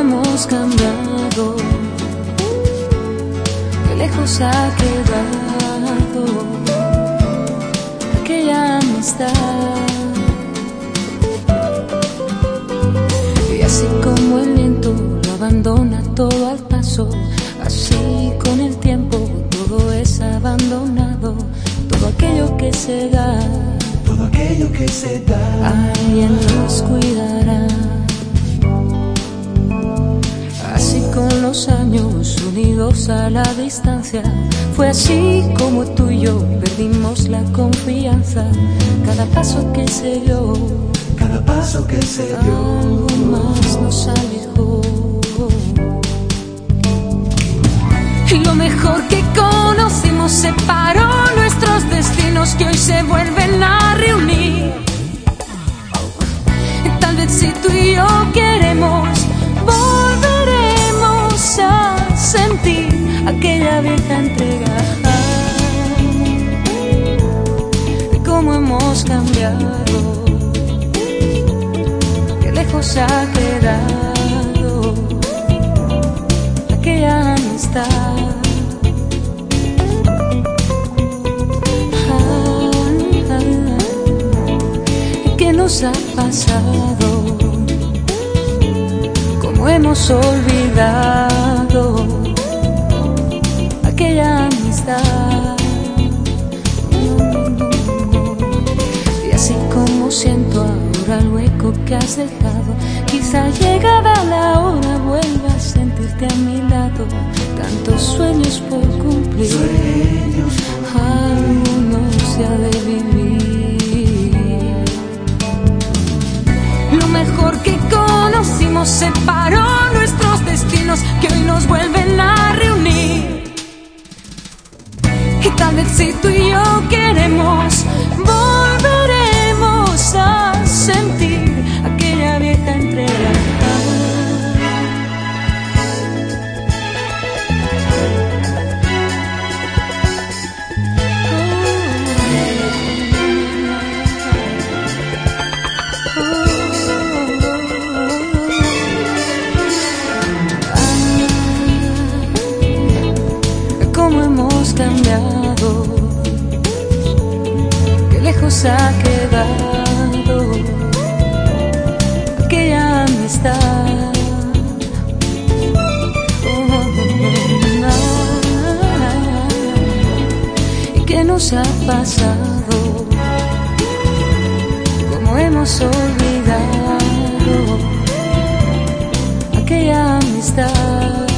hemos cambiado, qué lejos ha quedado aquella amistad. Paso, así con el tiempo todo es abandonado, todo aquello que se da. Todo aquello que se da. Alguien nos cuidará. Así con los años unidos a la distancia, fue así como tú y yo perdimos la confianza. Cada paso que se dio, Cada paso que se dio. algo más nos alejó. Separó nuestros destinos que hoy se vuelven a reunir. Tal vez si tú y yo queremos, volveremos a sentir aquella vieja entrega. Cómo hemos cambiado, qué lejos ha quedado aquella amistad. Nos ha pasado? ¿Cómo hemos olvidado aquella amistad? Y así como siento ahora el hueco que has dejado, quizá llegada la hora vuelva a sentirte a mi lado. Tantos sueños por cumplir, conocimos separó nuestros destinos que hoy nos vuelven a reunir. Y tal vez si tú y yo queremos, volveremos cambiado, qué lejos ha quedado aquella amistad. ¿Y qué nos ha pasado? ¿Cómo hemos olvidado aquella amistad?